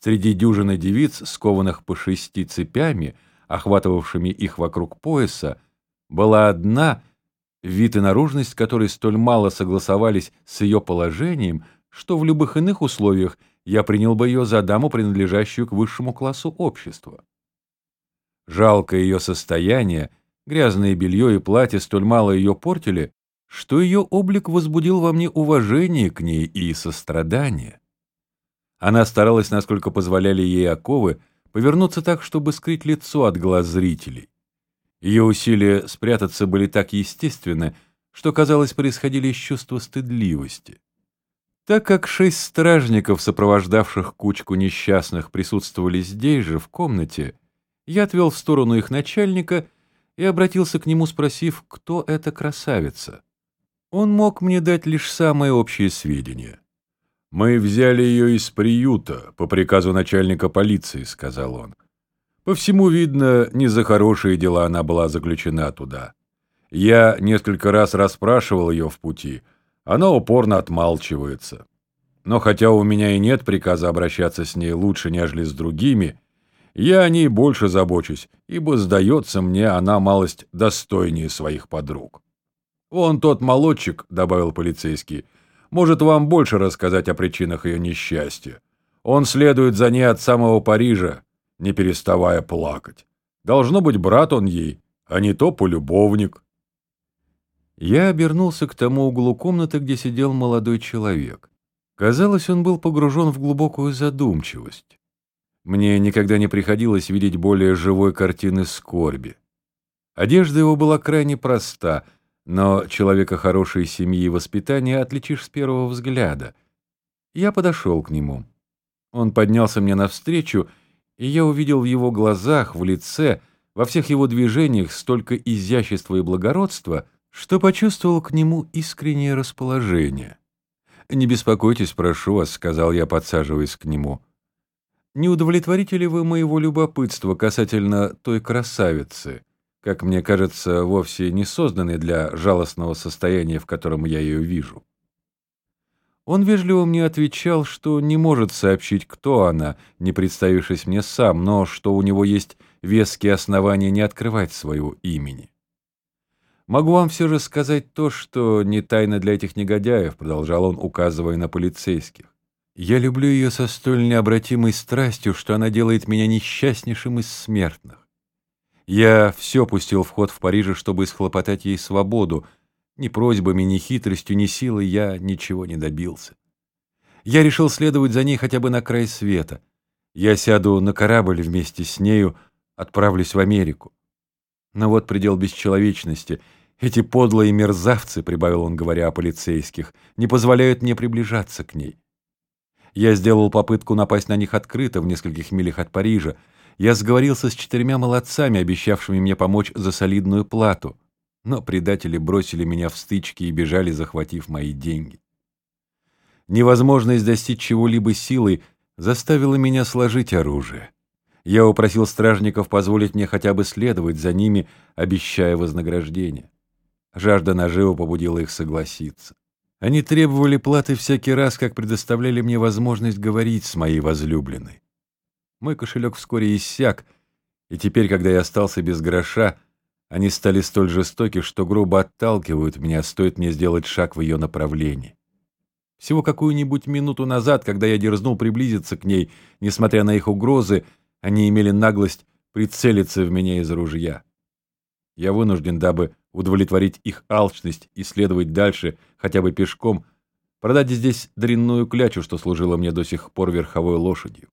Среди дюжины девиц, скованных по шести цепями, охватывавшими их вокруг пояса, была одна, вид и наружность которой столь мало согласовались с ее положением, что в любых иных условиях я принял бы ее за даму, принадлежащую к высшему классу общества. Жалкое ее состояние, грязное белье и платье столь мало ее портили, что ее облик возбудил во мне уважение к ней и сострадание. Она старалась, насколько позволяли ей оковы, повернуться так, чтобы скрыть лицо от глаз зрителей. Ее усилия спрятаться были так естественны, что, казалось, происходили из чувства стыдливости. Так как шесть стражников, сопровождавших кучку несчастных, присутствовали здесь же, в комнате, я отвел в сторону их начальника и обратился к нему, спросив, кто эта красавица. Он мог мне дать лишь самые общие сведения. «Мы взяли ее из приюта по приказу начальника полиции», — сказал он. «По всему видно, не за хорошие дела она была заключена туда. Я несколько раз расспрашивал ее в пути, она упорно отмалчивается. Но хотя у меня и нет приказа обращаться с ней лучше, нежели с другими, я о ней больше забочусь, ибо, сдается мне, она малость достойнее своих подруг». «Вон тот молодчик», — добавил полицейский, — «может вам больше рассказать о причинах ее несчастья. Он следует за ней от самого Парижа, не переставая плакать. Должно быть, брат он ей, а не то полюбовник». Я обернулся к тому углу комнаты, где сидел молодой человек. Казалось, он был погружен в глубокую задумчивость. Мне никогда не приходилось видеть более живой картины скорби. Одежда его была крайне проста — но человека хорошей семьи и воспитания отличишь с первого взгляда. Я подошел к нему. Он поднялся мне навстречу, и я увидел в его глазах, в лице, во всех его движениях столько изящества и благородства, что почувствовал к нему искреннее расположение. «Не беспокойтесь, прошу вас», — сказал я, подсаживаясь к нему. «Не удовлетворите ли вы моего любопытства касательно той красавицы?» Как мне кажется, вовсе не созданы для жалостного состояния, в котором я ее вижу. Он вежливо мне отвечал, что не может сообщить, кто она, не представившись мне сам, но что у него есть веские основания не открывать своего имени. «Могу вам все же сказать то, что не тайна для этих негодяев», продолжал он, указывая на полицейских. «Я люблю ее со столь необратимой страстью, что она делает меня несчастнейшим из смертных. Я все пустил в ход в Париже, чтобы исхлопотать ей свободу. Ни просьбами, ни хитростью, ни силой я ничего не добился. Я решил следовать за ней хотя бы на край света. Я сяду на корабль вместе с нею, отправлюсь в Америку. Но вот предел бесчеловечности. Эти подлые мерзавцы, — прибавил он, говоря о полицейских, — не позволяют мне приближаться к ней. Я сделал попытку напасть на них открыто в нескольких милях от Парижа, я сговорился с четырьмя молодцами, обещавшими мне помочь за солидную плату, но предатели бросили меня в стычки и бежали, захватив мои деньги. Невозможность достичь чего-либо силой заставила меня сложить оружие. Я упросил стражников позволить мне хотя бы следовать за ними, обещая вознаграждение. Жажда нажива побудила их согласиться. Они требовали платы всякий раз, как предоставляли мне возможность говорить с моей возлюбленной. Мой кошелек вскоре иссяк, и теперь, когда я остался без гроша, они стали столь жестоки, что грубо отталкивают меня, стоит мне сделать шаг в ее направлении. Всего какую-нибудь минуту назад, когда я дерзнул приблизиться к ней, несмотря на их угрозы, они имели наглость прицелиться в меня из ружья. Я вынужден, дабы удовлетворить их алчность и следовать дальше, хотя бы пешком, продать здесь дрянную клячу, что служила мне до сих пор верховой лошадью.